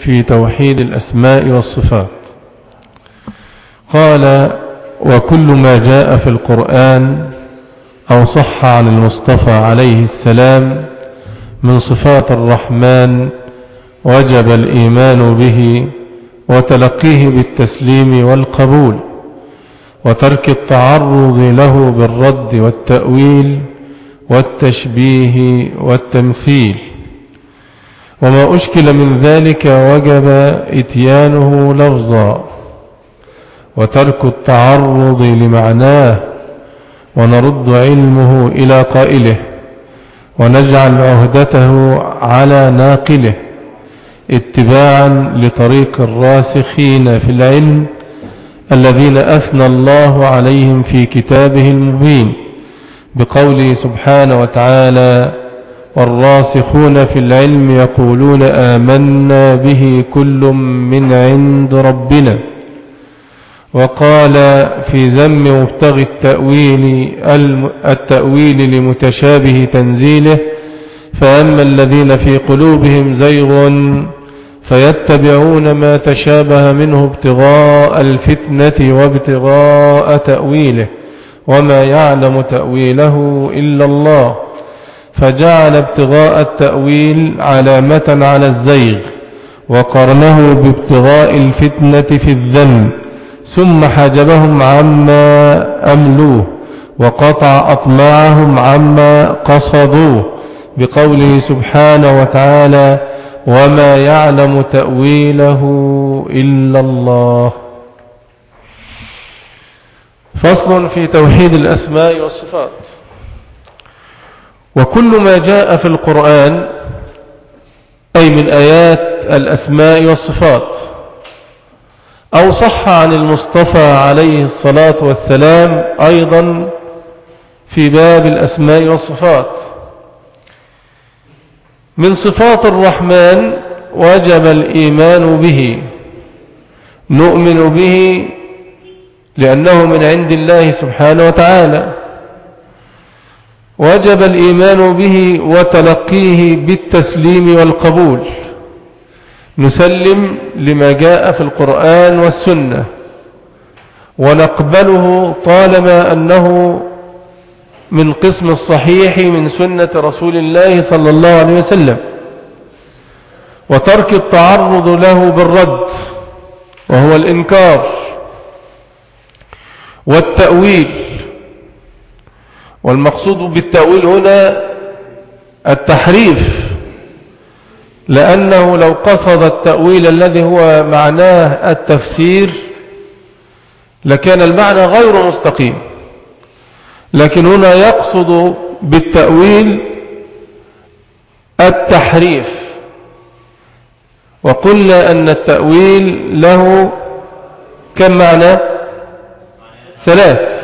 في توحيد الأسماء والصفات. قال وكل ما جاء في القرآن أو صح عن المصطفى عليه السلام من صفات الرحمن وجب الإيمان به وتلقيه بالتسليم والقبول وترك التعرض له بالرد والتأويل والتشبيه والتمثيل. وما أشكل من ذلك وجب إتيانه لفظا وترك التعرض لمعناه ونرد علمه إلى قائله ونجعل عهدته على ناقله اتباعا لطريق الراسخين في العلم الذين أثنى الله عليهم في كتابه المبين بقوله سبحانه وتعالى والراسخون في العلم يقولون آمنا به كل من عند ربنا. وقال في ذم مبتغي التأويل التأويل لمتشابه تنزيله فأما الذين في قلوبهم زيغ فيتبعون ما تشابه منه ابتغاء الفتنة وابتغاء تأويله وما يعلم تأويله إلا الله. فجعل ابتغاء التأويل علامة على الزيغ وقرنه بابتغاء الفتنة في الذنب ثم حجبهم عما أملوه وقطع أطماعهم عما قصدوه بقوله سبحانه وتعالى وما يعلم تأويله إلا الله فصل في توحيد الأسماء والصفات. وكل ما جاء في القرآن أي من آيات الأسماء والصفات أو صح عن المصطفى عليه الصلاة والسلام أيضا في باب الأسماء والصفات. من صفات الرحمن وجب الإيمان به نؤمن به لأنه من عند الله سبحانه وتعالى. وجب الإيمان به وتلقيه بالتسليم والقبول. نسلم لما جاء في القرآن والسنة. ونقبله طالما أنه من قسم الصحيح من سنة رسول الله صلى الله عليه وسلم. وترك التعرض له بالرد وهو الإنكار. والتأويل. والمقصود بالتأويل هنا التحريف لأنه لو قصد التأويل الذي هو معناه التفسير لكان المعنى غير مستقيم. لكن هنا يقصد بالتأويل التحريف. وقلنا أن التأويل له كم معنى؟ ثلاث.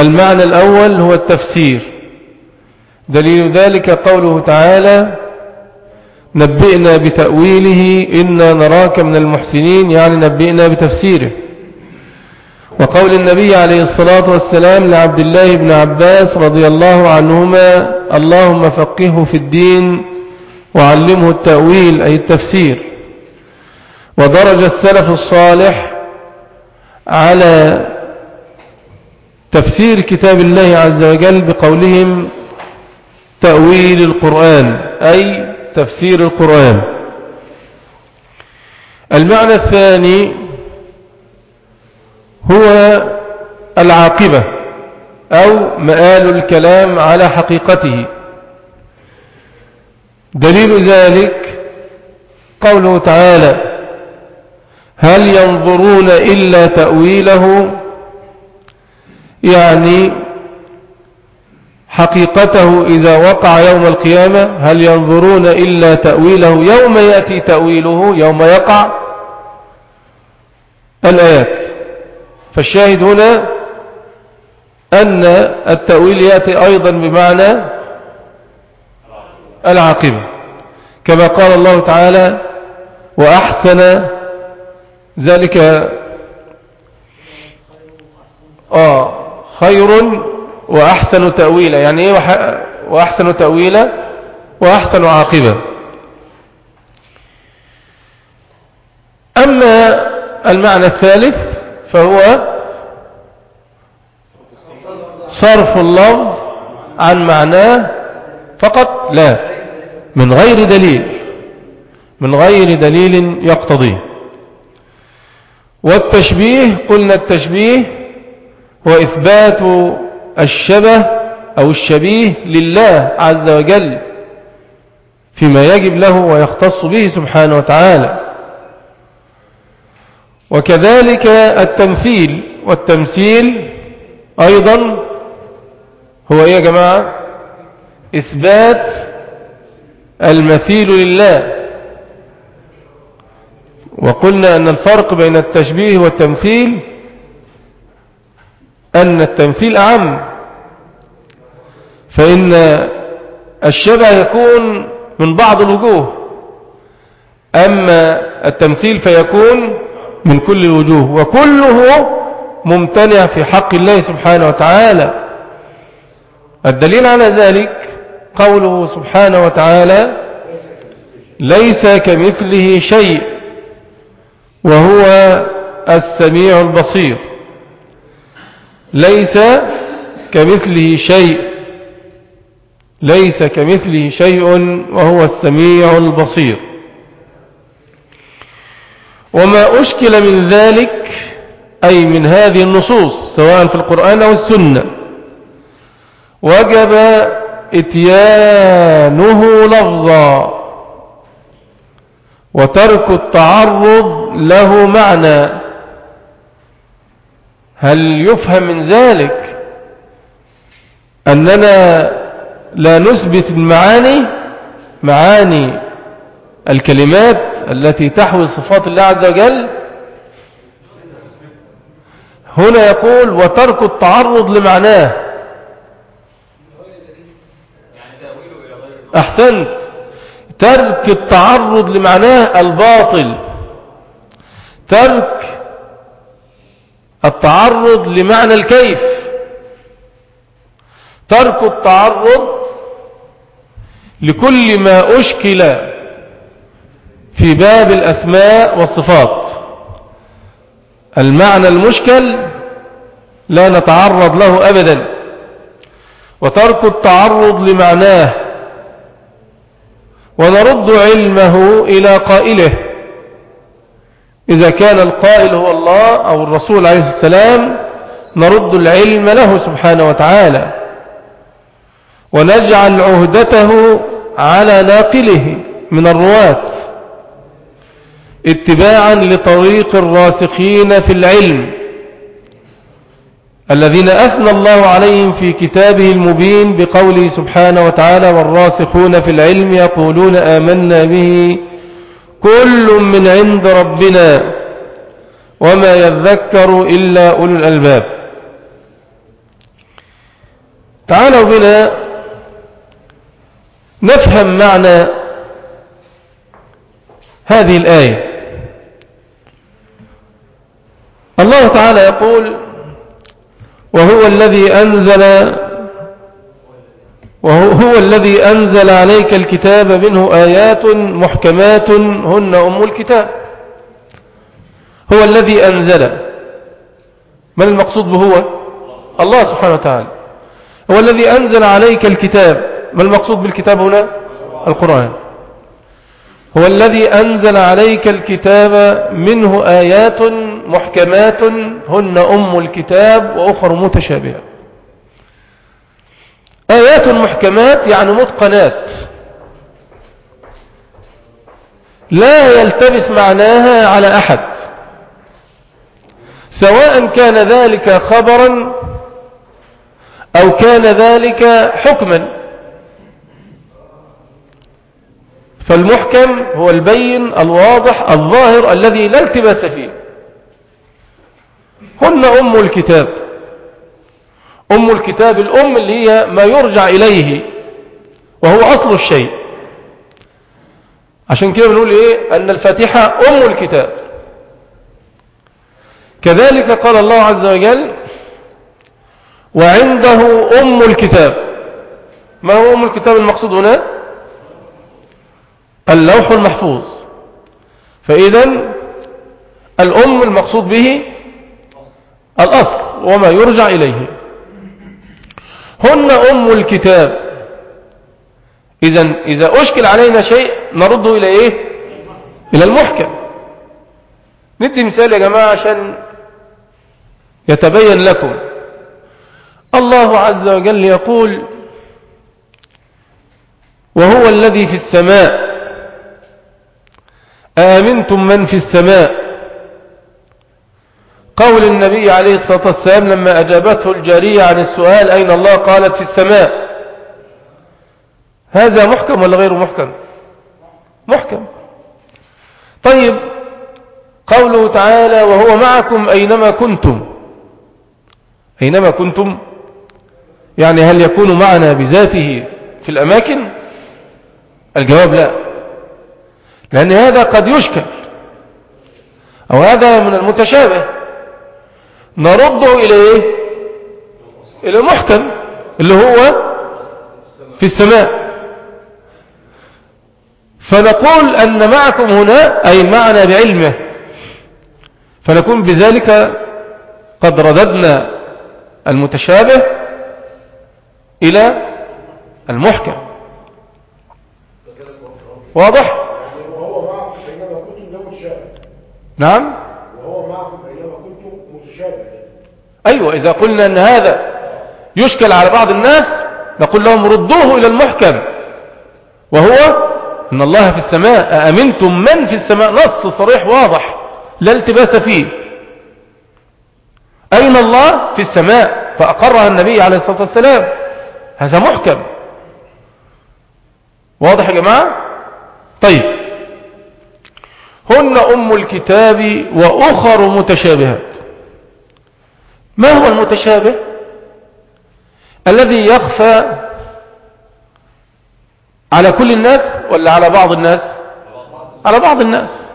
المعنى الأول هو التفسير. دليل ذلك قوله تعالى نبئنا بتأويله إنا نراك من المحسنين. يعني نبئنا بتفسيره. وقول النبي عليه الصلاة والسلام لعبد الله بن عباس رضي الله عنهما اللهم فقهه في الدين وعلمه التأويل أي التفسير. ودرج السلف الصالح على تفسير كتاب الله عز وجل بقولهم تأويل القرآن أي تفسير القرآن. المعنى الثاني هو العاقبة أو مآل الكلام على حقيقته. دليل ذلك قوله تعالى هل ينظرون إلا تأويله؟ يعني حقيقته إذا وقع يوم القيامة هل ينظرون إلا تأويله؟ يوم يأتي تأويله يوم يقع الآيات. فالشاهد هنا أن التأويل يأتي أيضا بمعنى العاقبة. كما قال الله تعالى وأحسن ذلك. آه. خير وأحسن تأويلا. يعني إيه وأحسن تأويلا وأحسن عاقبة. أما المعنى الثالث فهو صرف اللفظ عن معناه فقط. لا من غير دليل من غير دليل يقتضيه. والتشبيه قلنا التشبيه هو إثبات الشبه أو الشبيه لله عز وجل فيما يجب له ويختص به سبحانه وتعالى. وكذلك التمثيل والتمثيل أيضا هو إيه يا جماعة إثبات المثيل لله. وقلنا أن الفرق بين التشبيه والتمثيل أن التمثيل أعم. فإن الشبه يكون من بعض الوجوه. أما التمثيل فيكون من كل الوجوه وكله ممتنع في حق الله سبحانه وتعالى. الدليل على ذلك قوله سبحانه وتعالى ليس كمثله شيء وهو السميع البصير. ليس كمثله شيء. ليس كمثله شيء وهو السميع البصير. وما أشكل من ذلك أي من هذه النصوص سواء في القرآن أو السنة وجب إتيانه لفظا وترك التعرض له معنى. هل يفهم من ذلك أننا لا نثبت المعاني؟ معاني الكلمات التي تحوي صفات الله عز وجل؟ هنا يقول وترك التعرض لمعناه. أحسنت. ترك التعرض لمعناه الباطل. ترك التعرض لمعنى الكيف. ترك التعرض لكل ما أشكل في باب الأسماء والصفات. المعنى المشكل لا نتعرض له أبدا. وترك التعرض لمعناه. ونرد علمه إلى قائله. إذا كان القائل هو الله أو الرسول عليه السلام نرد العلم له سبحانه وتعالى. ونجعل عهدته على ناقله من الرواة. اتباعا لطريق الراسخين في العلم. الذين أثنى الله عليهم في كتابه المبين بقوله سبحانه وتعالى والراسخون في العلم يقولون آمنا به كل من عند ربنا وما يذكر إلا أولو الألباب. تعالوا بنا نفهم معنى هذه الآية. الله تعالى يقول وهو الذي أنزل وهو الذي أنزل عليك الكتاب منه آيات محكمات هن أم الكتاب. هو الذي أنزل. من المقصود بهو؟ الله سبحانه وتعالى. هو الذي أنزل عليك الكتاب. ما المقصود بالكتاب هنا؟ القرآن. هو الذي أنزل عليك الكتاب منه آيات محكمات هن أم الكتاب وأخر متشابهة. آيات محكمات يعني متقنات. لا يلتبس معناها على أحد. سواء كان ذلك خبرا أو كان ذلك حكما. فالمحكم هو البين الواضح الظاهر الذي لا التباس فيه. هن أم الكتاب. أم الكتاب الأم اللي هي ما يرجع إليه وهو أصل الشيء. عشان كده بنقول إيه؟ أن الفاتحة أم الكتاب. كذلك قال الله عز وجل وعنده أم الكتاب. ما هو أم الكتاب المقصود هنا؟ اللوح المحفوظ. فإذا الأم المقصود به الأصل وما يرجع إليه. هن أم الكتاب. إذا إذا أشكل علينا شيء نرده إلى إيه؟ إلى المحكم. ندي مثال يا جماعة عشان يتبين لكم. الله عز وجل يقول وهو الذي في السماء. آمنتم من في السماء؟ قول النبي عليه الصلاة والسلام لما أجابته الجارية عن السؤال أين الله؟ قالت في السماء. هذا محكم ولا غير محكم؟ محكم. طيب قوله تعالى وهو معكم أينما كنتم. أينما كنتم؟ يعني هل يكون معنا بذاته في الأماكن؟ الجواب لا. لأن هذا قد يشكل أو هذا من المتشابه. نرده إلى إيه؟ إلى المحكم اللي هو في السماء. فنقول أن معكم هنا أي معنا بعلمه. فنكون بذلك قد رددنا المتشابه إلى المحكم. واضح؟ نعم وهو معكم بينما كنتم متشابه أيوة إذا قلنا أن هذا يشكل على بعض الناس نقول لهم ردوه إلى المحكم. وهو أن الله في السماء أأمنتم من في السماء؟ نص صريح واضح لا التباس فيه. أين الله في السماء؟ فأقرها النبي عليه الصلاة والسلام. هذا محكم. واضح يا جماعة؟ طيب. هن أم الكتاب وأخر متشابهات ما هو المتشابه الذي يخفى على كل الناس ولا على بعض الناس؟ على بعض الناس.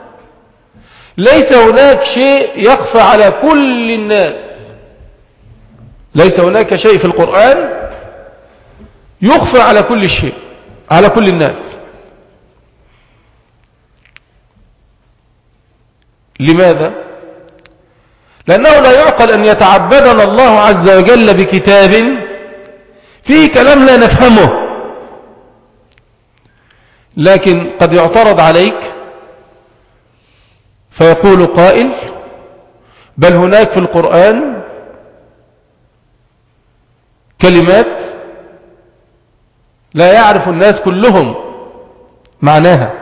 ليس هناك شيء يخفى على كل الناس. ليس هناك شيء في القرآن يخفى على كل شيء على كل الناس. لماذا؟ لأنه لا يعقل أن يتعبدنا الله عز وجل بكتاب فيه كلام لا نفهمه. لكن قد يعترض عليك فيقول قائل بل هناك في القرآن كلمات لا يعرف الناس كلهم معناها.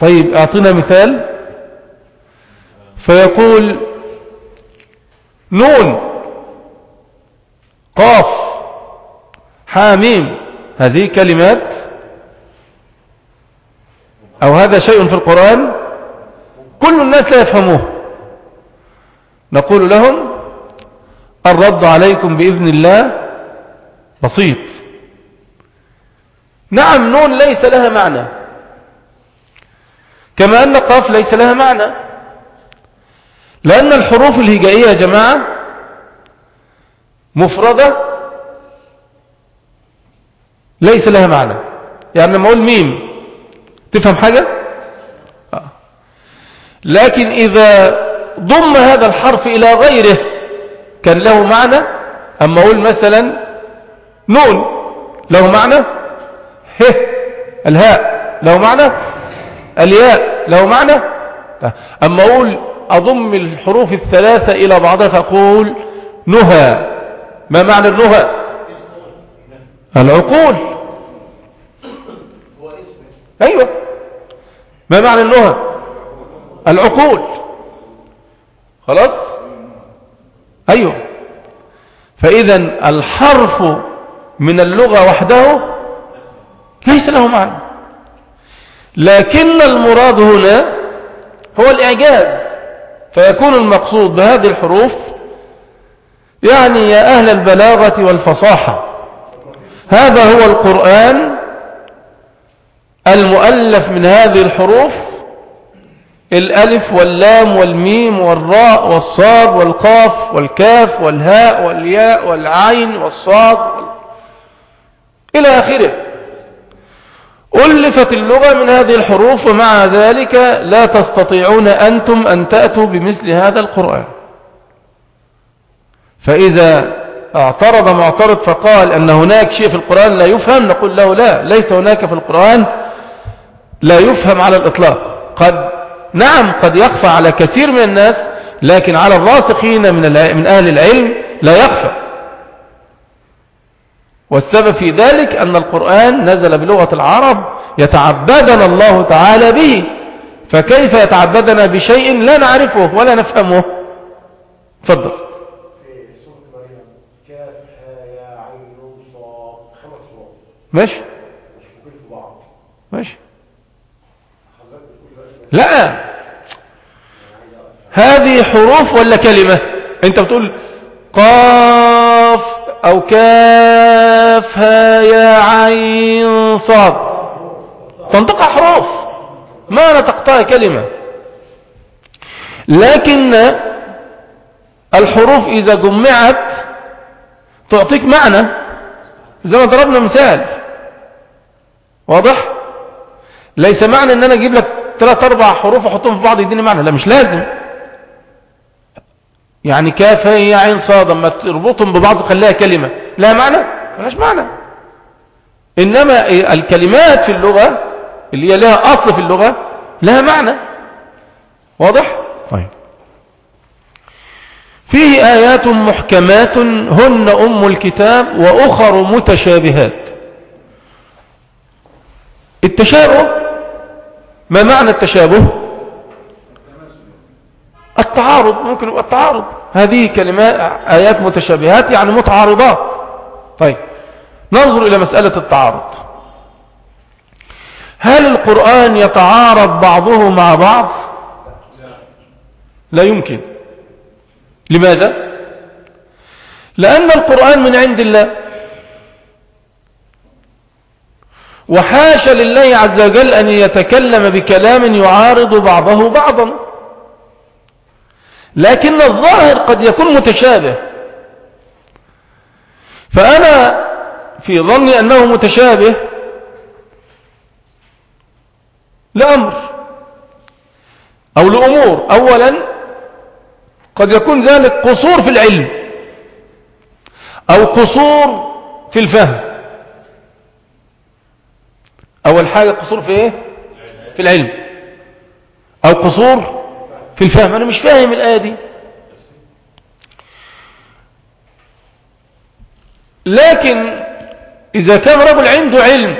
طيب اعطنا مثال. فيقول نون قاف حاميم. هذه كلمات أو هذا شيء في القرآن كل الناس لا يفهموه. نقول لهم الرد عليكم بإذن الله بسيط. نعم نون ليس لها معنى. كما أن قاف ليس لها معنى. لأن الحروف الهجائية يا جماعة مفردة ليس لها معنى. يعني لما أقول ميم تفهم حاجة؟ آه. لكن إذا ضم هذا الحرف إلى غيره كان له معنى. أما أقول مثلا نون له معنى. ه الهاء له معنى. الياء له معنى. أما أقول أضم الحروف الثلاثة إلى بعضها فأقول نهى. ما معنى النهى؟ العقول. أيوة. ما معنى النهى؟ العقول. خلاص؟ أيوة. فإذا الحرف من اللغة وحده ليس له معنى. لكن المراد هنا هو الإعجاز. فيكون المقصود بهذه الحروف يعني يا أهل البلاغة والفصاحة. هذا هو القرآن المؤلف من هذه الحروف الألف واللام والميم والراء والصاد والقاف والكاف والهاء والياء والعين والصاد وال... إلى آخره. ألفت اللغة من هذه الحروف ومع ذلك لا تستطيعون أنتم أن تأتوا بمثل هذا القرآن. فإذا اعترض معترض فقال أن هناك شيء في القرآن لا يفهم نقول له لا ليس هناك في القرآن لا يفهم على الإطلاق. قد نعم قد يخفى على كثير من الناس لكن على الراسخين من من أهل العلم لا يخفى. والسبب في ذلك أن القرآن نزل بلغة العرب يتعبدنا الله تعالى به فكيف يتعبدنا بشيء لا نعرفه ولا نفهمه؟ فضل ماشي. ماشي. لا. هذه حروف ولا كلمة؟ أنت بتقول قاف. أو كاف ها يا عين صاد. تنطقها حروف. ما نطقتها كلمة؟ لكن الحروف إذا جمعت تعطيك معنى. زي ما ضربنا مثال. واضح؟ ليس معنى إن أنا أجيب لك ثلاث أربع حروف احطهم في بعض يديني معنى. لا مش لازم. يعني كاف هي عين صاد اما تربطهم ببعض تخليها كلمة. لا معنى؟ ملاش معنى. إنما الكلمات في اللغة اللي هي لها أصل في اللغة لها معنى. واضح؟ طيب. فيه آيات محكمات هن أم الكتاب وأخر متشابهات. التشابه ما معنى التشابه؟ التعارض ممكن يبقى التعارض. هذه كلمات آيات متشابهات يعني متعارضات. طيب ننظر إلى مسألة التعارض. هل القرآن يتعارض بعضه مع بعض؟ لا يمكن. لماذا؟ لأن القرآن من عند الله. وحاشا لله عز وجل أن يتكلم بكلام يعارض بعضه بعضا. لكن الظاهر قد يكون متشابه. فأنا في ظني أنه متشابه لأمر أو لأمور. أولا قد يكون ذلك قصور في العلم أو قصور في الفهم. أول حاجة قصور في إيه؟ في العلم. أو قصور في الفهم. أنا مش فاهم الآية دي. لكن إذا كان رجل عنده علم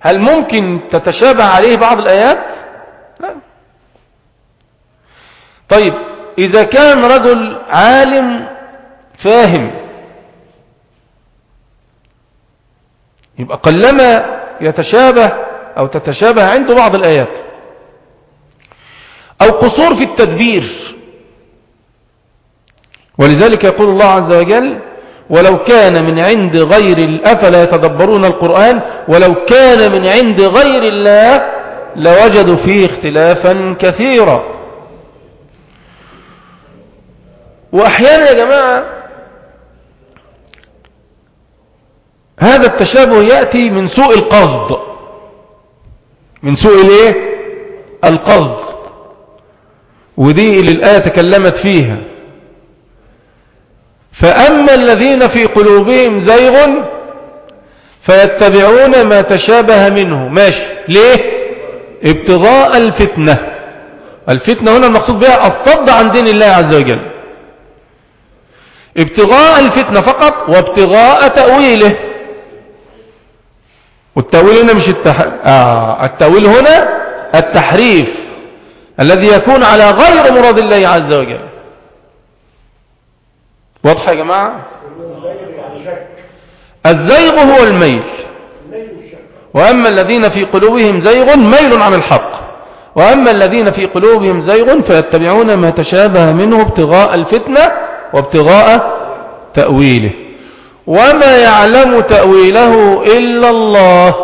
هل ممكن تتشابه عليه بعض الآيات؟ لا. طيب إذا كان رجل عالم فاهم يبقى قلما يتشابه أو تتشابه عنده بعض الآيات. أو قصور في التدبير. ولذلك يقول الله عز وجل ولو كان من عند غير الأفلا يتدبرون القرآن؟ ولو كان من عند غير الله لوجدوا فيه اختلافا كثيرا. وأحيانا يا جماعة هذا التشابه يأتي من سوء القصد. من سوء الإيه؟ القصد. ودي اللي الآية تكلمت فيها. فأما الذين في قلوبهم زيغ فيتبعون ما تشابه منه. ماشي. ليه؟ ابتغاء الفتنة. الفتنة هنا المقصود بها الصد عن دين الله عز وجل. ابتغاء الفتنة فقط وابتغاء تأويله. والتأويل هنا مش التح... آه التأويل هنا التحريف. الذي يكون على غير مراد الله عز وجل. واضح يا جماعة؟ الزيغ هو الميل. وأما الذين في قلوبهم زيغ ميل عن الحق. وأما الذين في قلوبهم زيغ فيتبعون ما تشابه منه ابتغاء الفتنة وابتغاء تأويله. وما يعلم تأويله إلا الله.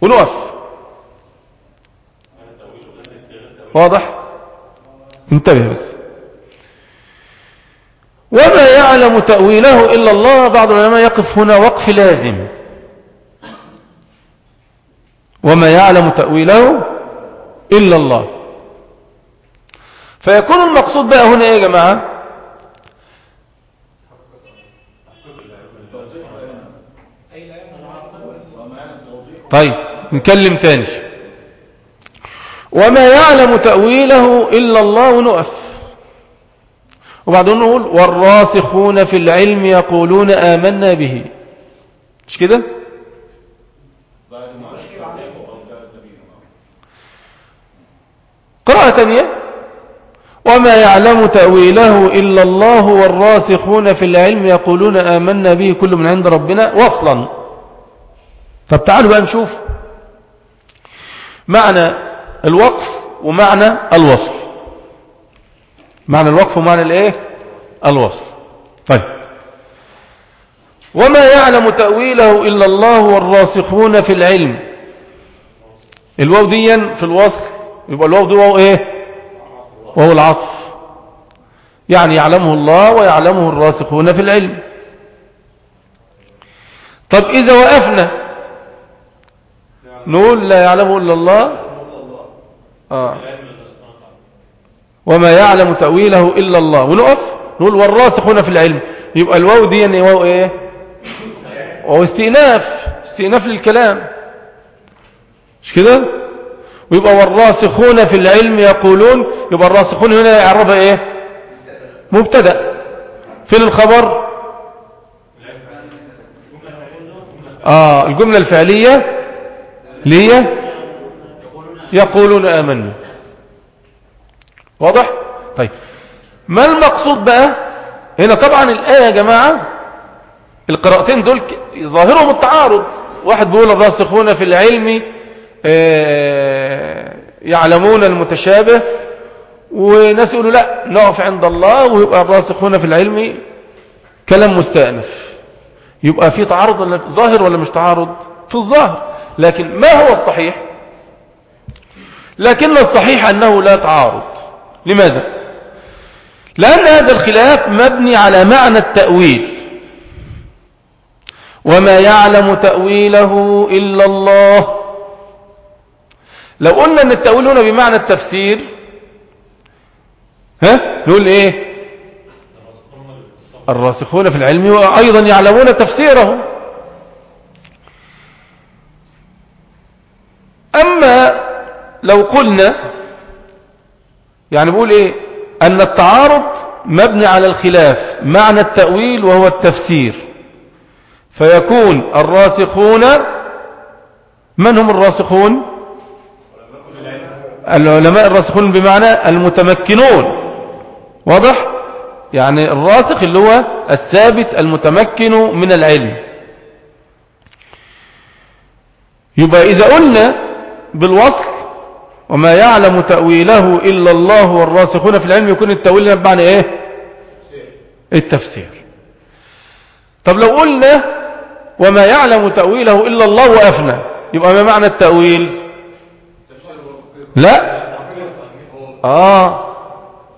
ونقف واضح؟ انتبه بس. وما يعلم تأويله إلا الله بعض العلماء يقف هنا وقف لازم. وما يعلم تأويله إلا الله. فيكون المقصود بقى هنا إيه يا جماعة؟ طيب نكلم تاني. وما يعلم تأويله إلا الله ونقف وبعدين نقول والراسخون في العلم يقولون آمنا به. مش كده؟ قراءة تانية. وما يعلم تأويله إلا الله والراسخون في العلم يقولون آمنا به كل من عند ربنا وصلا. طب تعالوا بقى نشوف معنى الوقف ومعنى الوصل معنى الوقف ومعنى الايه؟ الوصل طيب. وما يعلم تأويله إلا الله والراسخون في العلم. الواو ديا في الوصل يبقى الواو دي واو إيه؟ وهو العطف. يعني يعلمه الله ويعلمه الراسخون في العلم. طب إذا وقفنا نقول لا يعلمه إلا الله آه. وما يعلم تأويله إلا الله. ونقف؟ نقول والراسخون في العلم. يبقى الواو دي يعني واو إيه؟ واو استئناف. استئناف للكلام. مش كده؟ ويبقى والراسخون في العلم يقولون يبقى الراسخون هنا يعربها إيه؟ مبتدأ. فين الخبر؟ آه الجملة الفعلية ليه يقولون آمنا واضح؟ طيب. ما المقصود بقى؟ هنا طبعا الآية يا جماعة القراءتين دول ظاهرهم التعارض. واحد بيقول الراسخون في العلم آه، يعلمون المتشابه وناس يقولوا لا نقف عند الله ويبقى الراسخون في العلم كلام مستأنف. يبقى في تعارض ولا ظاهر ولا مش تعارض؟ في الظاهر. لكن ما هو الصحيح؟ لكن الصحيح أنه لا تعارض. لماذا؟ لأن هذا الخلاف مبني على معنى التأويل. وما يعلم تأويله إلا الله. لو قلنا أن التأويل هنا بمعنى التفسير ها؟ نقول إيه؟ الراسخون في العلم أيضا يعلمون تفسيره أما لو قلنا يعني بقول إيه؟ أن التعارض مبني على الخلاف معنى التأويل وهو التفسير. فيكون الراسخون من هم الراسخون؟ العلماء الراسخون بمعنى المتمكنون. واضح؟ يعني الراسخ اللي هو الثابت المتمكن من العلم. يبقى إذا قلنا بالوصل وما يعلم تأويله إلا الله والراسخون في العلم يكون التأويل هنا بمعنى إيه؟ التفسير. طب لو قلنا وما يعلم تأويله إلا الله وأفنى يبقى ما معنى التأويل؟ لا. آه.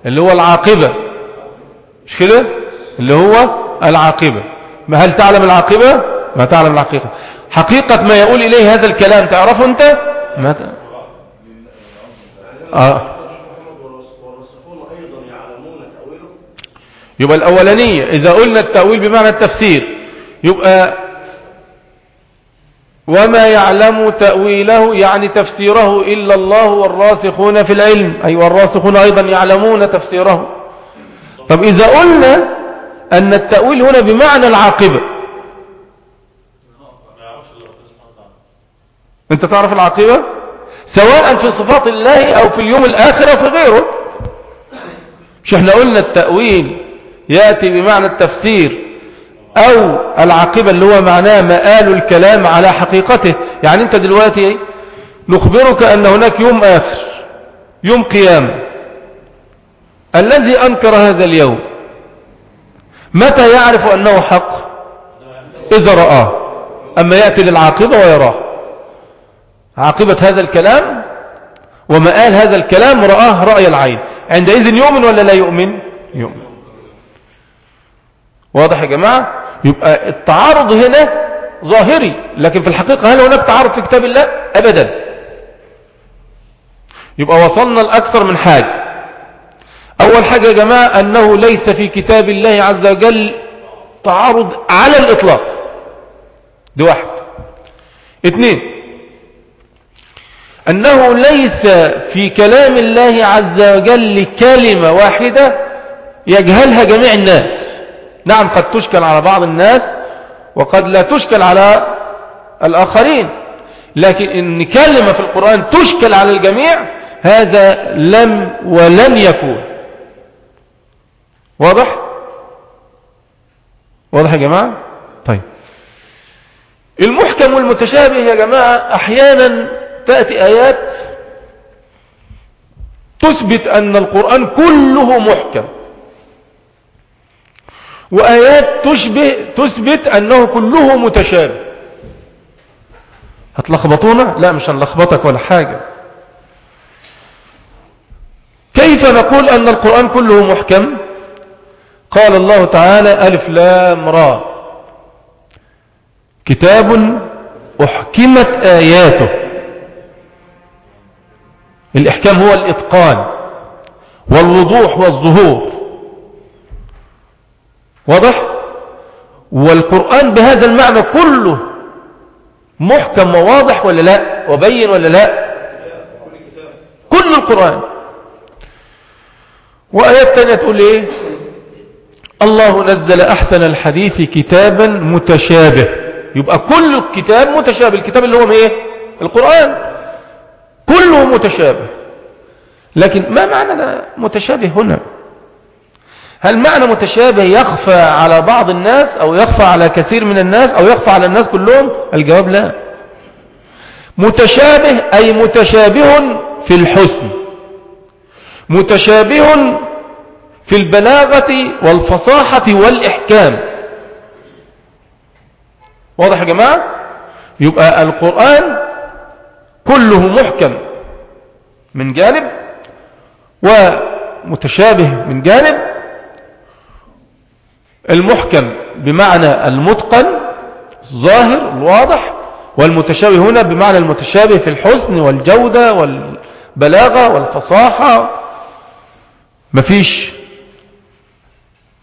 اللي هو العاقبة. مش كده؟ اللي هو العاقبة. ما هل تعلم العاقبة؟ ما تعلم العاقبة حقيقة ما يقول إليه هذا الكلام تعرفه أنت؟ ما ت... آه. يبقى الأولانية إذا قلنا التأويل بمعنى التفسير يبقى وما يعلم تأويله يعني تفسيره إلا الله والراسخون في العلم أي والراسخون أيضا يعلمون تفسيره طب إذا قلنا أن التأويل هنا بمعنى العاقبة أنت تعرف العاقبة سواء في صفات الله أو في اليوم الآخر أو في غيره. مش إحنا قلنا التأويل يأتي بمعنى التفسير أو العاقبة اللي هو معناه مآل الكلام على حقيقته. يعني أنت دلوقتي نخبرك أن هناك يوم آخر يوم قيام الذي أنكر هذا اليوم. متى يعرف أنه حق؟ إذا رآه. أما يأتي للعاقبة ويراه. عاقبة هذا الكلام ومآل هذا الكلام رآه رأي العين. عندئذ يؤمن ولا لا يؤمن؟ يؤمن. واضح يا جماعة؟ يبقى التعارض هنا ظاهري لكن في الحقيقة هل هناك تعارض في كتاب الله؟ أبدا. يبقى وصلنا لأكثر من حاجة. أول حاجة يا جماعة أنه ليس في كتاب الله عز وجل تعارض على الإطلاق. دي واحد. اثنين أنه ليس في كلام الله عز وجل كلمة واحدة يجهلها جميع الناس. نعم قد تشكل على بعض الناس وقد لا تشكل على الآخرين لكن إن كلمة في القرآن تشكل على الجميع هذا لم ولن يكون. واضح؟ واضح يا جماعة؟ طيب. المحكم والمتشابه يا جماعة أحيانا تأتي آيات تثبت أن القرآن كله محكم. وآيات تشبه تثبت أنه كله متشابه. هتلخبطونا؟ لا مش هنلخبطك ولا حاجة. كيف نقول أن القرآن كله محكم؟ قال الله تعالى ألف لام را. كتاب أحكمت آياته. الإحكام هو الإتقان والوضوح والظهور. واضح؟ والقرآن بهذا المعنى كله محكم وواضح ولا لا؟ وبين ولا لا؟ كل القرآن. وآيات تانية تقول إيه؟ الله نزل أحسن الحديث كتابا متشابه. يبقى كل الكتاب متشابه. الكتاب اللي هو إيه؟ القرآن. كله متشابه. لكن ما معنى متشابه هنا؟ هل معنى متشابه يخفى على بعض الناس أو يخفى على كثير من الناس أو يخفى على الناس كلهم؟ الجواب لا. متشابه أي متشابه في الحسن. متشابه في البلاغة والفصاحة والإحكام. واضح يا جماعة؟ يبقى القرآن كله محكم من جانب ومتشابه من جانب المحكم بمعنى المتقن الظاهر الواضح والمتشابه هنا بمعنى المتشابه في الحسن والجودة والبلاغة والفصاحة. مفيش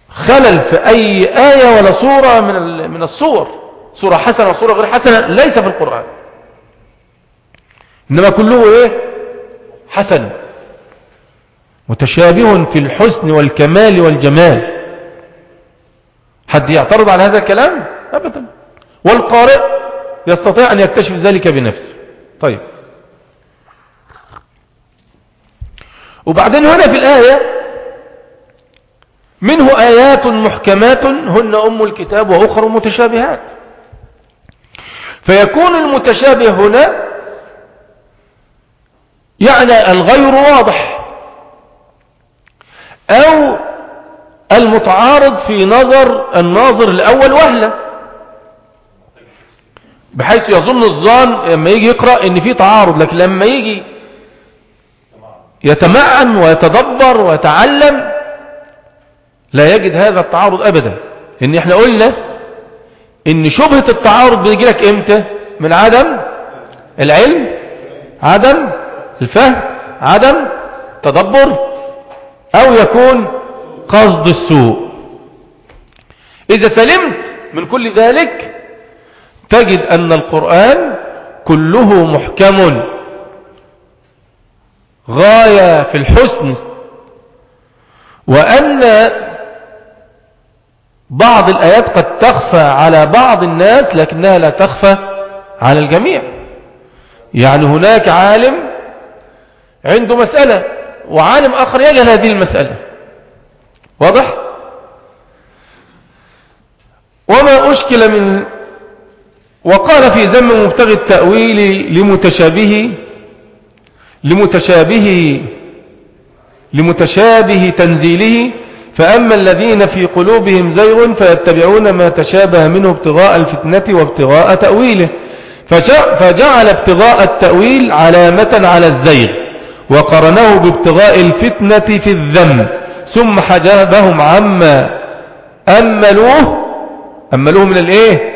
خلل في أي آية ولا صورة من الصور صورة حسنة وصورة غير حسنة ليس في القرآن. إنما كله إيه؟ حسن. متشابه في الحسن والكمال والجمال. حد يعترض على هذا الكلام؟ أبدا. والقارئ يستطيع أن يكتشف ذلك بنفسه. طيب. وبعدين هنا في الآية منه آيات محكمات هن أم الكتاب وأخر متشابهات. فيكون المتشابه هنا يعني الغير واضح. أو المتعارض في نظر الناظر الأول وهلة. بحيث يظن الظان لما يجي يقرأ إن في تعارض لكن لما يجي يتمعن ويتدبر ويتعلم لا يجد هذا التعارض أبدا. إن إحنا قلنا إن شبهة التعارض بيجي لك إمتى؟ من عدم العلم. عدم الفهم عدم تدبر أو يكون قصد السوء. إذا سلمت من كل ذلك تجد أن القرآن كله محكم. غاية في الحسن. وأن بعض الآيات قد تخفى على بعض الناس لكنها لا تخفى على الجميع. يعني هناك عالم عنده مسألة وعالم آخر يجهل هذه المسألة. واضح؟ وما أشكل من وقال في ذم مبتغي التأويل لمتشابه لمتشابه لمتشابه تنزيله فأما الذين في قلوبهم زيغ فيتبعون ما تشابه منه ابتغاء الفتنة وابتغاء تأويله. فجعل ابتغاء التأويل علامة على الزيغ. وقرنه بابتغاء الفتنة في الذم. ثم حجابهم عما أملوه. أملوه من الإيه؟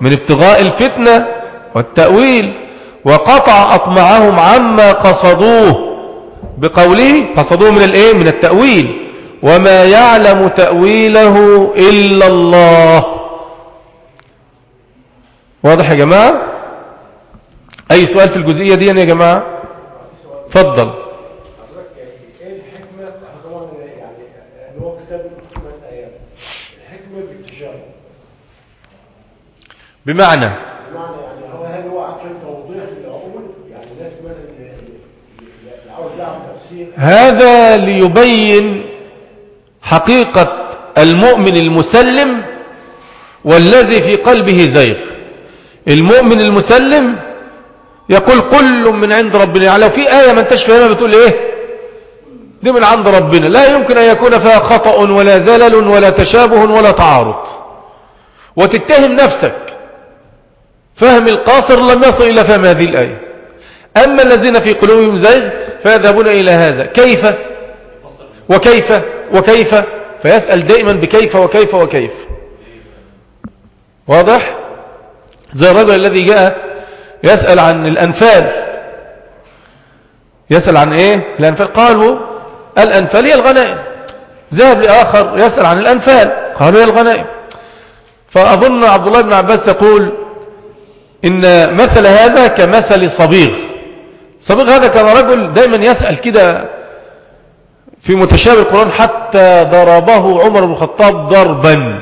من ابتغاء الفتنة والتأويل. وقطع أطمعهم عما قصدوه بقوله قصدوه من الإيه؟ من التأويل. وما يعلم تأويله إلا الله. واضح يا جماعة؟ أي سؤال في الجزئية دي يا جماعة؟ فضل إيه الحكمة طبعا يعني هو كتاب بالتشابه بمعنى. بمعنى يعني هو هل هو عشان توضيح يعني الناس مثلا اللي- عاوز تفسير هذا ليبين حقيقة المؤمن المسلم والذي في قلبه زيغ. المؤمن المسلم يقول كل من عند ربنا. يعني لو في آية ما انتش فاهمها بتقول إيه؟ دي من عند ربنا. لا يمكن أن يكون فيها خطأ ولا زلل ولا تشابه ولا تعارض. وتتهم نفسك. فهم القاصر لم يصل إلى فهم هذه الآية. أما الذين في قلوبهم زيغ فيذهبون إلى هذا. كيف؟ وكيف؟ وكيف؟ فيسأل دائما بكيف وكيف وكيف. واضح؟ زي الرجل الذي جاء يسأل عن الأنفال. يسأل عن إيه؟ الأنفال. قالوا الأنفال هي الغنائم. ذهب لآخر يسأل عن الأنفال. قالوا هي الغنائم. فأظن عبد الله بن عباس يقول إن مثل هذا كمثل صبيغ. صبيغ هذا كان رجل دائما يسأل كده في متشابه القرآن حتى ضربه عمر بن الخطاب ضربا.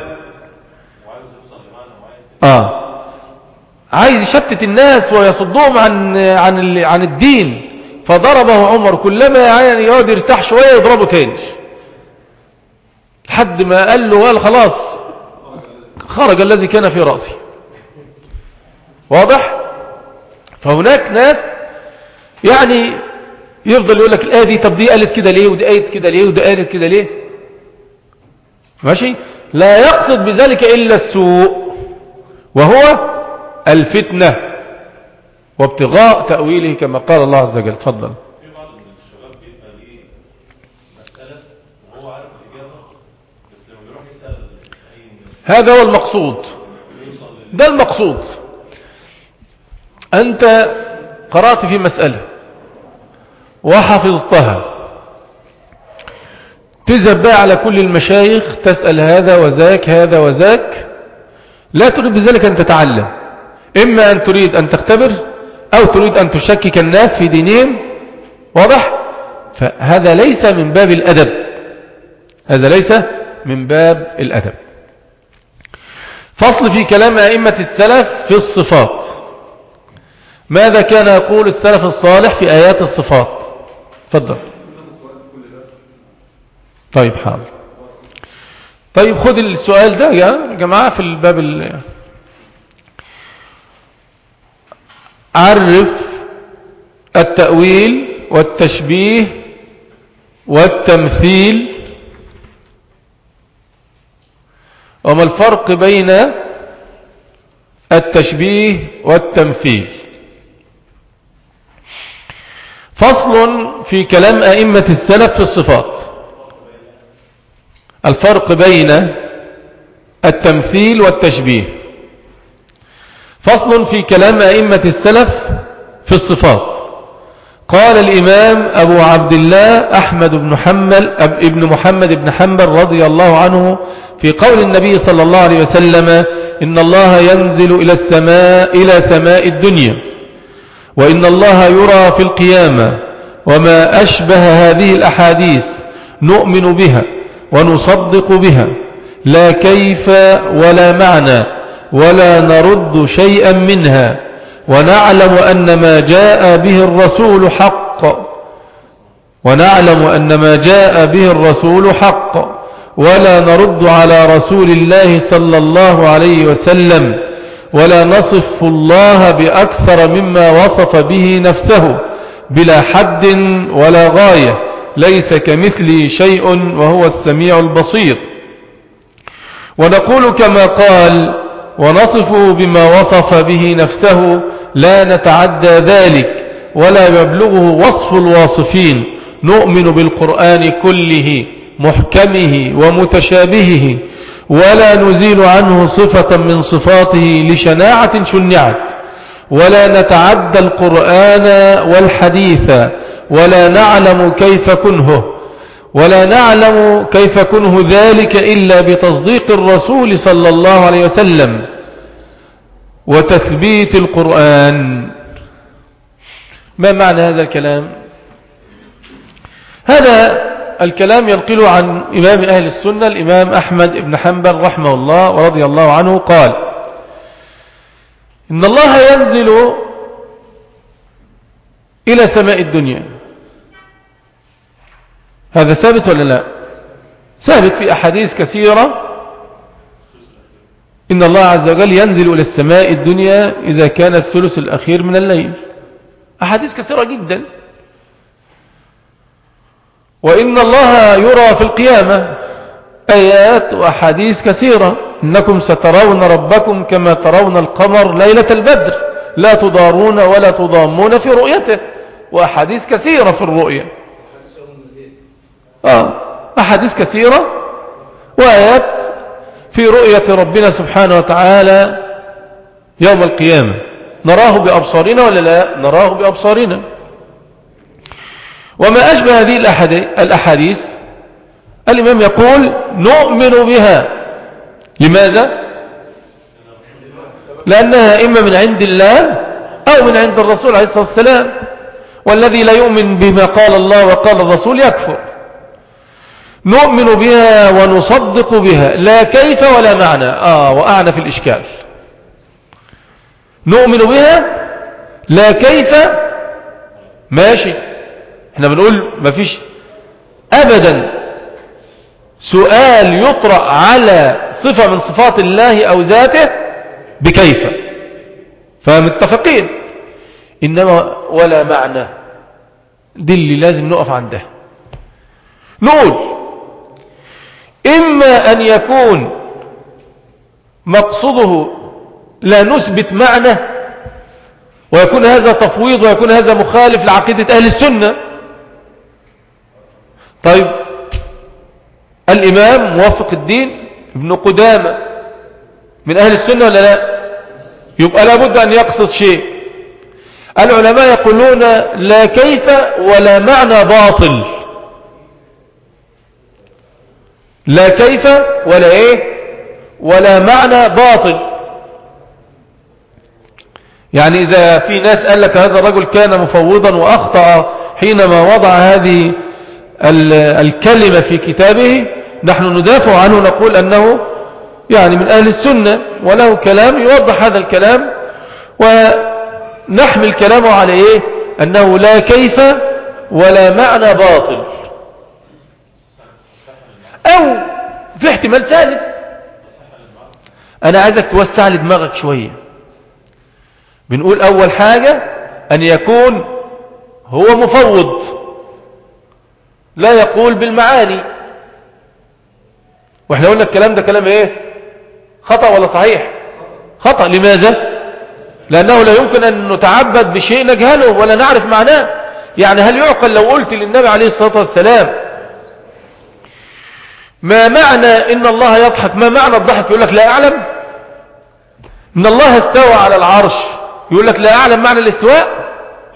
آه. عايز يشتت الناس ويصدهم عن عن عن الدين. فضربه عمر كلما يعني يقعد يرتاح شوية يضربه تاني. لحد ما قال له قال خلاص خرج الذي كان في رأسي واضح؟ فهناك ناس يعني يفضل يقول لك الآية دي طب دي قالت كده ليه ودي قالت كده ليه ودي قالت كده ليه؟ ماشي؟ لا يقصد بذلك إلا السوء. وهو الفتنة وابتغاء تأويله كما قال الله عز وجل. تفضل. هذا هو المقصود. ده المقصود. أنت قرأت في مسألة وحفظتها. تذهب على كل المشايخ تسأل هذا وذاك هذا وذاك. لا تريد بذلك أن تتعلم. إما أن تريد أن تختبر أو تريد أن تشكك الناس في دينهم. واضح؟ فهذا ليس من باب الأدب. هذا ليس من باب الأدب. فصل في كلام أئمة السلف في الصفات. ماذا كان يقول السلف الصالح في آيات الصفات؟ تفضل. طيب حاضر. طيب خد السؤال ده يا جماعة في الباب ال... عرف التأويل والتشبيه والتمثيل. وما الفرق بين التشبيه والتمثيل؟ فصل في كلام أئمة السلف في الصفات. الفرق بين التمثيل والتشبيه. فصل في كلام أئمة السلف في الصفات. قال الإمام أبو عبد الله أحمد بن حنبل ابن محمد بن حنبل رضي الله عنه في قول النبي صلى الله عليه وسلم إن الله ينزل إلى السماء إلى سماء الدنيا وإن الله يرى في القيامة وما أشبه هذه الأحاديث نؤمن بها ونصدق بها لا كيف ولا معنى. ولا نرد شيئا منها ونعلم أن ما جاء به الرسول حق. ونعلم أن ما جاء به الرسول حق. ولا نرد على رسول الله صلى الله عليه وسلم. ولا نصف الله بأكثر مما وصف به نفسه بلا حد ولا غاية. ليس كمثله شيء وهو السميع البصير. ونقول كما قال ونصفه بما وصف به نفسه لا نتعدى ذلك ولا يبلغه وصف الواصفين. نؤمن بالقرآن كله محكمه ومتشابهه ولا نزيل عنه صفة من صفاته لشناعة شنعت ولا نتعدى القرآن والحديث ولا نعلم كيف كنه ولا نعلم كيف كنه ذلك إلا بتصديق الرسول صلى الله عليه وسلم. وتثبيت القرآن. ما معنى هذا الكلام؟ هذا الكلام ينقل عن إمام أهل السنة الإمام أحمد بن حنبل رحمه الله ورضي الله عنه قال إن الله ينزل إلى سماء الدنيا. هذا ثابت ولا لا؟ ثابت في أحاديث كثيرة إن الله عز وجل ينزل إلى السماء الدنيا إذا كان الثلث الأخير من الليل. أحاديث كثيرة جدا. وإن الله يرى في القيامة آيات وأحاديث كثيرة. إنكم سترون ربكم كما ترون القمر ليلة البدر. لا تضارون ولا تضامون في رؤيته. وأحاديث كثيرة في الرؤية. آه أحاديث كثيرة. وآيات في رؤية ربنا سبحانه وتعالى يوم القيامة. نراه بأبصارنا ولا لا؟ نراه بأبصارنا. وما أشبه هذه الأحاديث الإمام يقول نؤمن بها. لماذا؟ لأنها إما من عند الله أو من عند الرسول عليه الصلاة والسلام. والذي لا يؤمن بما قال الله وقال الرسول يكفر. نؤمن بها ونصدق بها. لا كيف ولا معنى. آه وأعنى في الإشكال. نؤمن بها لا كيف ماشي. إحنا بنقول ما فيش أبدا. سؤال يطرأ على صفة من صفات الله أو ذاته بكيف. فمتفقين. إنما ولا معنى. دي اللي لازم نقف عندها. نقول إما أن يكون مقصده لا نثبت معنى ويكون هذا تفويض ويكون هذا مخالف لعقيدة أهل السنة. طيب الإمام موفق الدين ابن قدامة من أهل السنة ولا لا؟ يبقى لابد أن يقصد شيء. العلماء يقولون لا كيف ولا معنى باطل. لا كيف ولا إيه ولا معنى باطل. يعني إذا في ناس قال لك هذا الرجل كان مفوضا وأخطأ حينما وضع هذه الكلمة في كتابه نحن ندافع عنه نقول أنه يعني من أهل السنة وله كلام يوضح هذا الكلام ونحمل كلامه على إيه؟ أنه لا كيف ولا معنى باطل. أو في احتمال ثالث. أنا عايزك توسع لي دماغك شوية. بنقول أول حاجة أن يكون هو مفوض. لا يقول بالمعاني. وإحنا قلنا الكلام ده كلام إيه؟ خطأ ولا صحيح؟ خطأ. لماذا؟ لأنه لا يمكن أن نتعبد بشيء نجهله ولا نعرف معناه. يعني هل يعقل لو قلت للنبي عليه الصلاة والسلام ما معنى إن الله يضحك؟ ما معنى الضحك؟ يقول لك لا أعلم. إن الله استوى على العرش. يقول لك لا أعلم معنى الاستواء.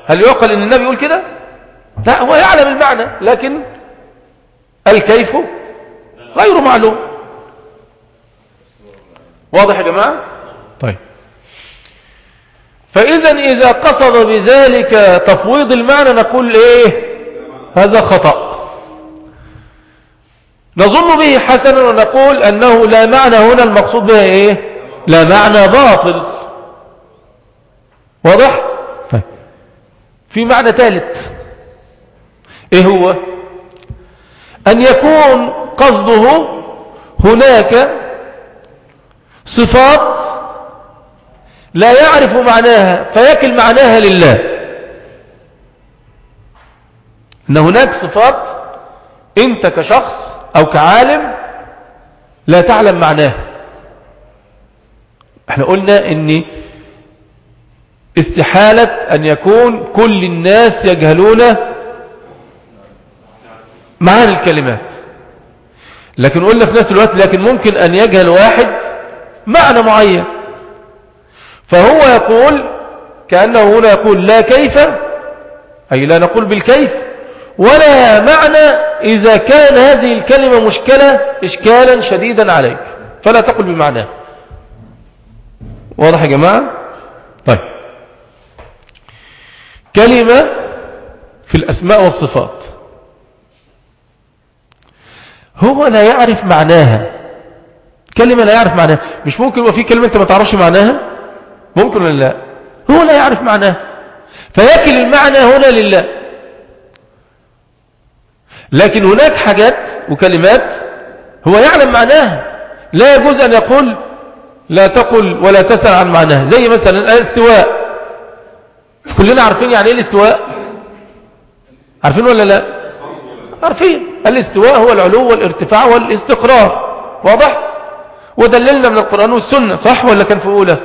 هل يعقل أن النبي يقول كده؟ لا هو يعلم المعنى لكن الكيف غير معلوم. واضح يا جماعة؟ طيب. فإذا إذا قصد بذلك تفويض المعنى نقول إيه؟ هذا خطأ. نظن به حسنا ونقول أنه لا معنى هنا المقصود به إيه؟ لا معنى باطل. واضح؟ طيب. في معنى ثالث. إيه هو؟ أن يكون قصده هناك صفات لا يعرف معناها فيكل معناها لله. إن هناك صفات أنت كشخص أو كعالم لا تعلم معناها إحنا قلنا إن استحالة أن يكون كل الناس يجهلون معاني الكلمات. لكن قلنا في نفس الوقت لكن ممكن أن يجهل واحد معنى معين. فهو يقول كأنه هنا يقول لا كيف أي لا نقول بالكيف ولا معنى إذا كان هذه الكلمة مشكلة إشكالا شديدا عليك. فلا تقل بمعناه واضح يا جماعة؟ طيب. كلمة في الأسماء والصفات. هو لا يعرف معناها. كلمة لا يعرف معناها. مش ممكن يبقى في كلمة أنت ما تعرفش معناها؟ ممكن ولا لا؟ هو لا يعرف معناها. فيكل المعنى هنا لله. لكن هناك حاجات وكلمات هو يعلم معناها. لا يجوز أن يقول لا تقل ولا تسأل عن معناها. زي مثلا الاستواء. كلنا عارفين يعني إيه الاستواء؟ عارفين ولا لا؟ عارفين. الاستواء هو العلو والارتفاع والاستقرار. واضح؟ ودللنا من القرآن والسنة صح ولا كان في أولى؟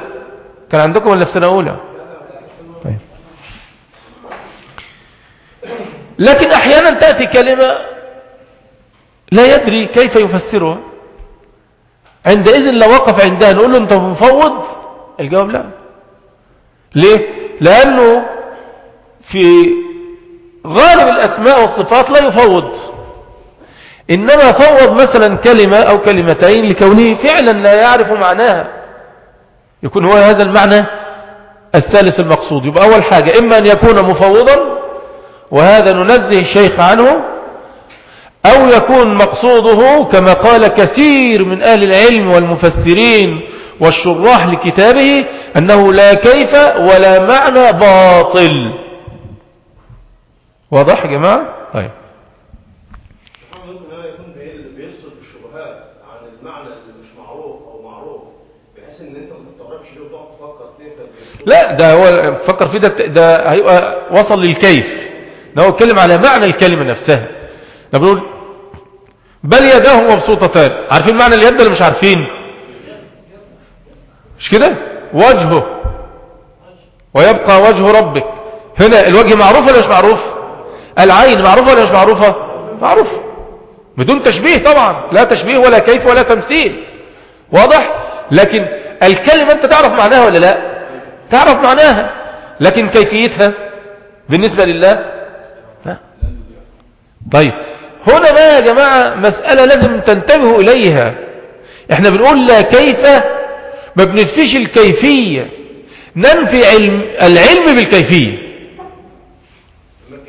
كان عندكم ولا في سنة أولى؟ لكن أحيانا تأتي كلمة لا يدري كيف يفسرها. عندئذ لو وقف عندها نقول له أنت مفوض؟ الجواب لا. ليه؟ لأنه في غالب الأسماء والصفات لا يفوض. إنما فوض مثلا كلمة أو كلمتين لكونه فعلا لا يعرف معناها. يكون هو هذا المعنى الثالث المقصود. يبقى أول حاجة إما أن يكون مفوضا وهذا ننزه الشيخ عنه أو يكون مقصوده كما قال كثير من أهل العلم والمفسرين والشراح لكتابه أنه لا كيف ولا معنى باطل. واضح يا جماعة؟ طيب. لا ده هو فكر فيه ده, ده هيبقى وصل للكيف. ده هو اتكلم على معنى الكلمة نفسها. ده بنقول بل يداه مبسوطتان. عارفين معنى اليد ولا مش عارفين؟ مش كده؟ وجهه. ويبقى وجه ربك. هنا الوجه معروف ولا مش معروف؟ العين معروفة ولا مش معروفة؟ معروف. بدون تشبيه طبعا. لا تشبيه ولا كيف ولا تمثيل. واضح؟ لكن الكلمة أنت تعرف معناها ولا لا؟ تعرف معناها. لكن كيفيتها بالنسبة لله؟ طيب هنا بقى يا جماعة مسألة لازم تنتبهوا إليها. إحنا بنقول لا كيف؟ ما بننفيش الكيفية. ننفي علم العلم بالكيفية.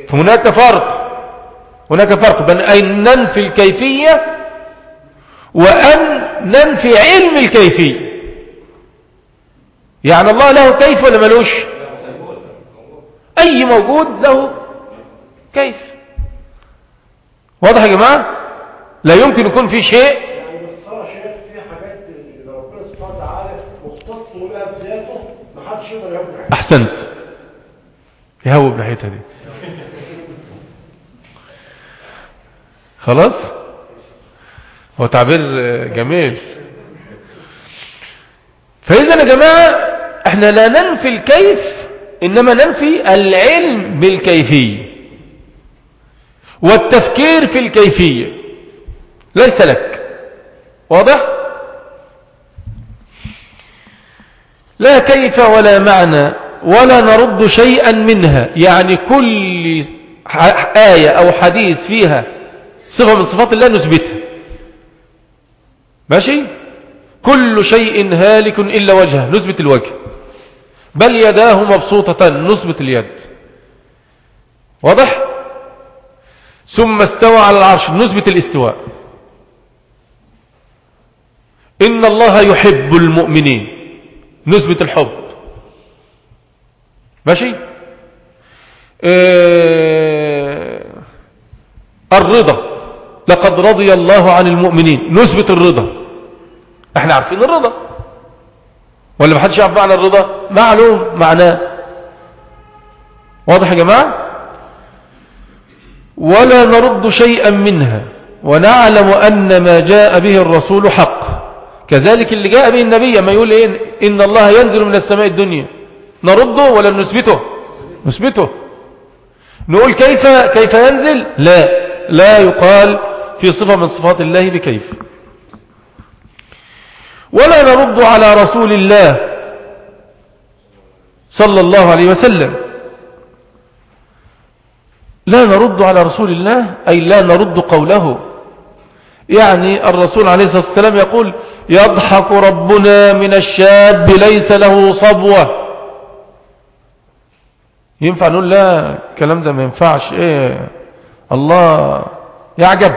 فهناك فرق هناك فرق بين أن ننفي الكيفية وأن ننفي علم الكيفية. يعني الله له كيف ولا ملوش؟ أي موجود له كيف؟ واضح يا جماعة؟ لا يمكن يكون في شيء. يعني باختصار في حاجات اللي ربنا سبحانه وتعالى مختص بها بذاته ما حدش يقدر أحسنت. يهوب ناحيتها دي. خلاص؟ هو تعبير جميل. فإذا يا جماعة إحنا لا ننفي الكيف إنما ننفي العلم بالكيفية. والتفكير في الكيفية. ليس لك. واضح؟ لا كيف ولا معنى ولا نرد شيئا منها. يعني كل آية أو حديث فيها صفة من صفات الله نثبتها. ماشي؟ كل شيء هالك إلا وجهه. نثبت الوجه. بل يداه مبسوطة. نثبت اليد. واضح؟ ثم استوى على العرش نثبت الاستواء. إن الله يحب المؤمنين. نثبت الحب. ماشي؟ آه الرضا. لقد رضي الله عن المؤمنين. نثبت الرضا. إحنا عارفين الرضا. ولا محدش يعرف معنى الرضا؟ معلوم. معناه. واضح يا جماعة؟ ولا نرد شيئا منها ونعلم أن ما جاء به الرسول حق. كذلك اللي جاء به النبي ما يقول إيه؟ إن الله ينزل من السماء الدنيا. نرده ولا نثبته؟ نثبته. نقول كيف كيف ينزل؟ لا. لا يقال في صفة من صفات الله بكيف. ولا نرد على رسول الله صلى الله عليه وسلم. لا نرد على رسول الله أي لا نرد قوله. يعني الرسول عليه الصلاة والسلام يقول يضحك ربنا من الشاب ليس له صبوة. ينفع نقول لا الكلام ده ما ينفعش إيه؟ الله يعجب.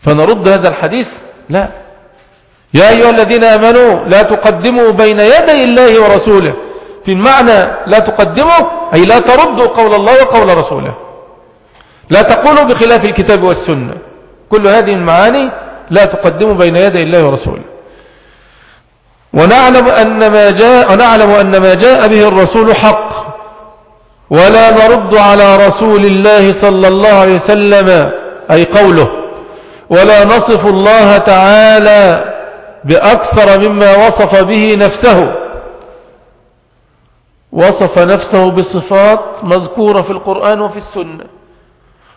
فنرد هذا الحديث؟ لا. يا أيها الذين آمنوا لا تقدموا بين يدي الله ورسوله. في المعنى لا تقدموا أي لا تردوا قول الله وقول رسوله. لا تقولوا بخلاف الكتاب والسنة. كل هذه المعاني لا تقدموا بين يدي الله ورسوله. ونعلم أن ما جاء, ونعلم أن ما جاء به الرسول حق. ولا نرد على رسول الله صلى الله عليه وسلم أي قوله. ولا نصف الله تعالى بأكثر مما وصف به نفسه. وصف نفسه بصفات مذكورة في القرآن وفي السنة.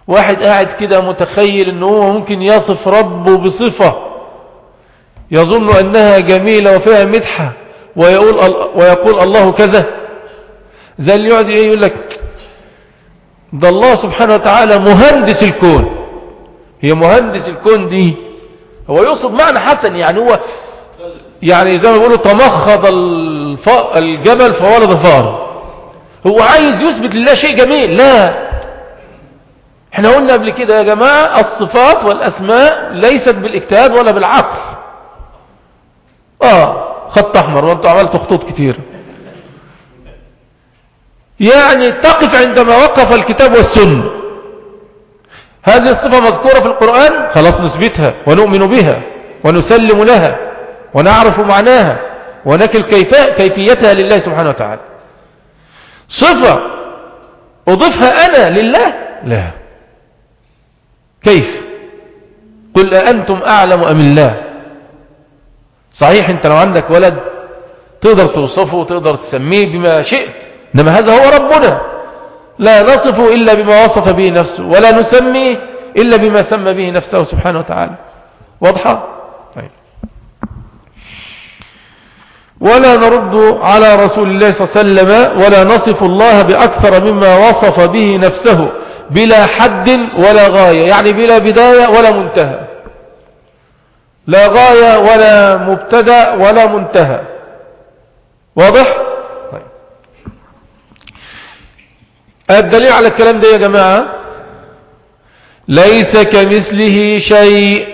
واحد قاعد كده متخيل انه هو ممكن يصف ربه بصفة يظن أنها جميلة وفيها مدحة ويقول, ويقول الله كذا. زي اللي يقعد إيه يقول لك ده الله سبحانه وتعالى مهندس الكون. هي مهندس الكون دي. هو يقصد معنى حسن يعني هو يعني زي ما بيقولوا تمخض الجبل فولد فار هو عايز يثبت لله شيء جميل. لا. إحنا قلنا قبل كده يا جماعة الصفات والأسماء ليست بالاجتهاد ولا بالعقل. آه خط أحمر وأنتوا عملتوا خطوط كتير. يعني تقف عندما وقف الكتاب والسنة. هذه الصفة مذكورة في القرآن؟ خلاص نثبتها ونؤمن بها ونسلم لها ونعرف معناها. ونكل كيفيتها لله سبحانه وتعالى. صفة أضيفها أنا لله؟ لا. كيف؟ قل أأنتم أعلم أم الله؟ صحيح أنت لو عندك ولد تقدر توصفه وتقدر تسميه بما شئت إنما هذا هو ربنا. لا نصف إلا بما وصف به نفسه ولا نسمي إلا بما سمى به نفسه سبحانه وتعالى. واضحة طيب ولا نرد على رسول الله صلى الله عليه وسلم ولا نصف الله بأكثر مما وصف به نفسه بلا حد ولا غاية يعني بلا بداية ولا منتهى. لا غاية ولا مبتدأ ولا منتهى. واضح؟ طيب. الدليل على الكلام ده يا جماعة ليس كمثله شيء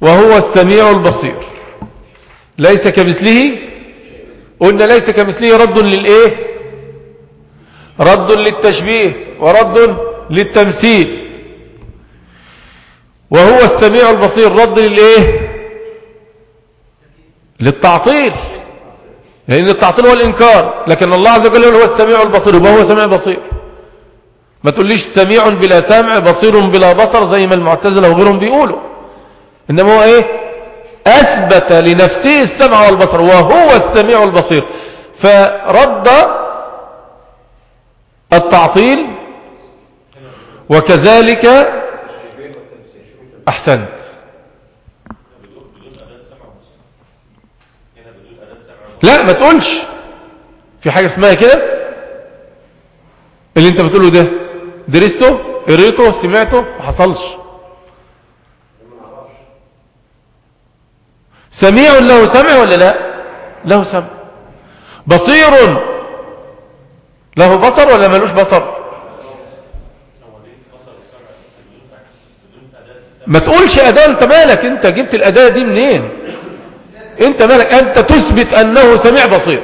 وهو السميع البصير. ليس كمثله؟ قلنا ليس كمثله رد للإيه؟ رد للتشبيه ورد للتمثيل. وهو السميع البصير رد للإيه؟ للتعطيل. لأن التعطيل هو الإنكار لكن الله عز وجل هو السميع البصير وهو سميع بصير. ما تقوليش سميع بلا سمع بصير بلا بصر زي ما المعتزلة وغيرهم بيقولوا. إنما هو إيه؟ أثبت لنفسه السمع والبصر وهو السميع البصير. فرد التعطيل وكذلك أحسنت. لا ما تقولش. في حاجة اسمها كده؟ اللي انت بتقوله ده. درسته قريته سمعته ما حصلش. سميع له سمع ولا لا؟ له سمع. بصير. له بصر ولا ملوش بصر؟ ما تقولش أداة أنت مالك؟ أنت جبت الأداة دي منين؟ أنت مالك؟ أنت تثبت أنه سميع بصير.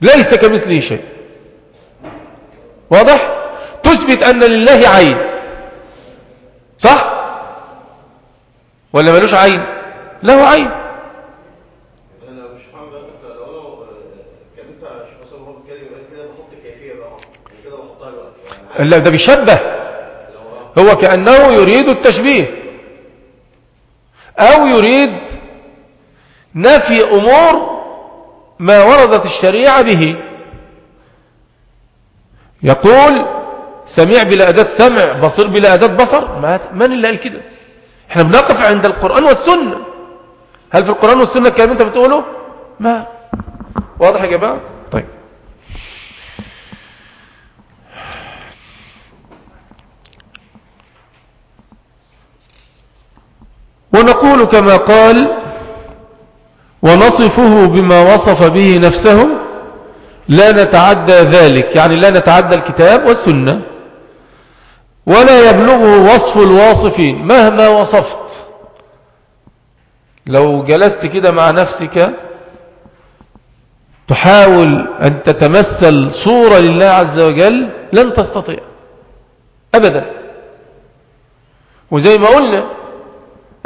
ليس كمثله شيء. واضح؟ تثبت أن لله عين. صح؟ ولا ملوش عين؟ له عين. لا ده بيشبه. هو كأنه يريد التشبيه. أو يريد نفي أمور ما وردت الشريعة به. يقول سميع بلا أداة سمع بصير بلا أداة بصر؟ من اللي قال كده؟ إحنا بنقف عند القرآن والسنة. هل في القرآن والسنة الكلام أنت بتقوله؟ ما. واضح يا جماعة؟ طيب. ونقول كما قال ونصفه بما وصف به نفسه لا نتعدى ذلك يعني لا نتعدى الكتاب والسنة. ولا يبلغه وصف الواصفين مهما وصفت. لو جلست كده مع نفسك تحاول أن تتمثل صورة لله عز وجل لن تستطيع. أبدا. وزي ما قلنا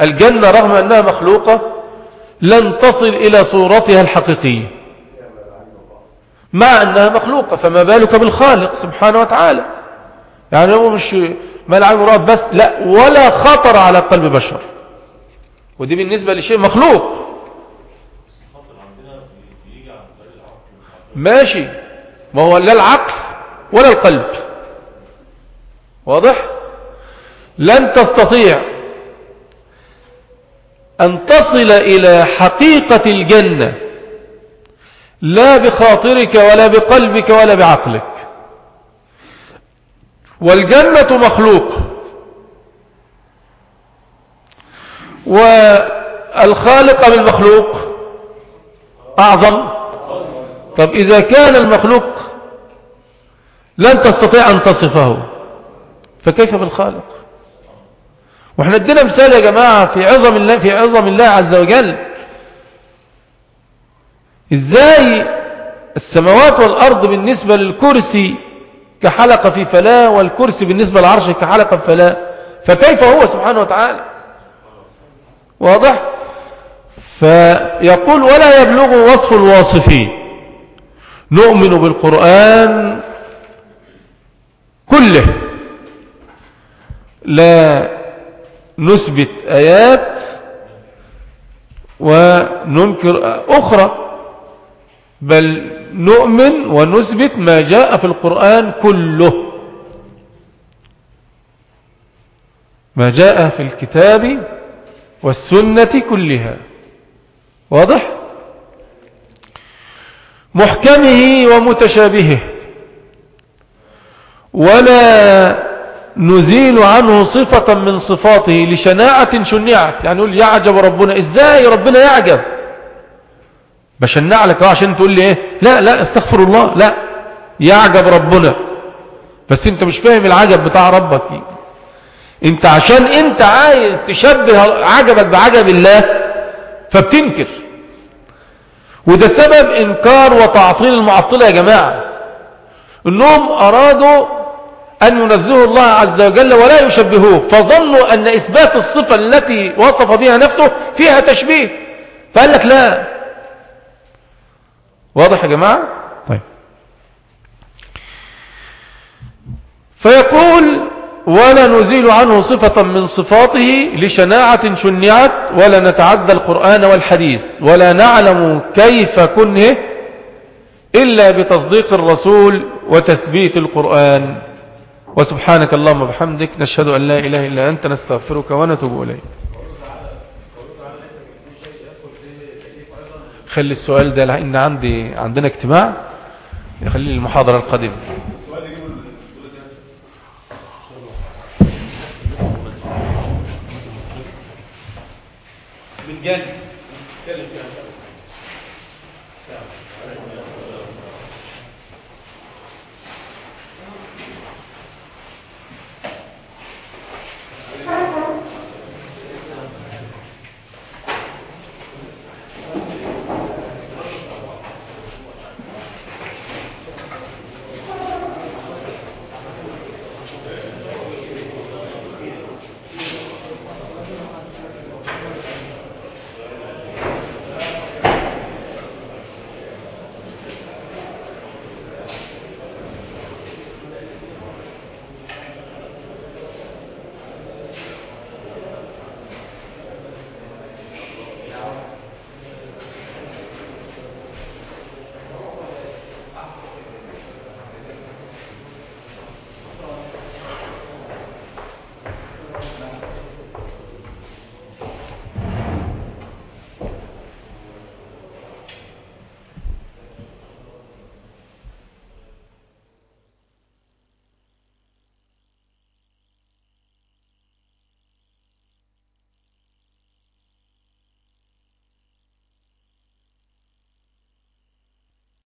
الجنة رغم أنها مخلوقة لن تصل إلى صورتها الحقيقية. مع أنها مخلوقة فما بالك بالخالق سبحانه وتعالى؟ يعني هو مش ما العين مراد بس لا ولا خطر على قلب بشر. ودي بالنسبة لشيء مخلوق. ماشي. ما هو لا العقل ولا القلب. واضح؟ لن تستطيع أن تصل إلى حقيقة الجنة لا بخاطرك ولا بقلبك ولا بعقلك. والجنة مخلوق. والخالق من المخلوق أعظم. طب إذا كان المخلوق لن تستطيع أن تصفه فكيف بالخالق؟ وإحنا ادينا مثال يا جماعة في عظم الله في عظم الله عز وجل. إزاي السماوات والأرض بالنسبة للكرسي كحلقة في فلاة والكرسي بالنسبة للعرش كحلقة في فلاة. فكيف هو سبحانه وتعالى؟ واضح؟ فيقول ولا يبلغ وصف الواصفين. نؤمن بالقرآن كله. لا نثبت آيات وننكر أخرى. بل نؤمن ونثبت ما جاء في القرآن كله. ما جاء في الكتاب والسنة كلها. واضح؟ محكمه ومتشابهه. ولا نزيل عنه صفة من صفاته لشناعة شنعت. يعني يقول يعجب ربنا. إزاي ربنا يعجب؟ بشنع لك عشان تقول لي إيه؟ لا لا استغفر الله لا. يعجب ربنا. بس انت مش فاهم العجب بتاع ربك. انت عشان انت عايز تشبه عجبك بعجب الله فبتنكر. وده سبب إنكار وتعطيل المعطلة يا جماعة. إنهم أرادوا أن ينزهوا الله عز وجل ولا يشبهوه فظنوا أن إثبات الصفة التي وصف بها نفسه فيها تشبيه. فقال لك لا. واضح يا جماعة؟ طيب. فيقول ولا نزيل عنه صفة من صفاته لشناعة شنعت ولا نتعدى القرآن والحديث ولا نعلم كيف كنه إلا بتصديق الرسول وتثبيت القرآن. وسبحانك اللهم وبحمدك نشهد أن لا إله إلا أنت نستغفرك ونتوب إليك. خلي السؤال ده لأن عندي عندنا اجتماع يخلي المحاضرة القادمة. من جانب. نتكلم فيها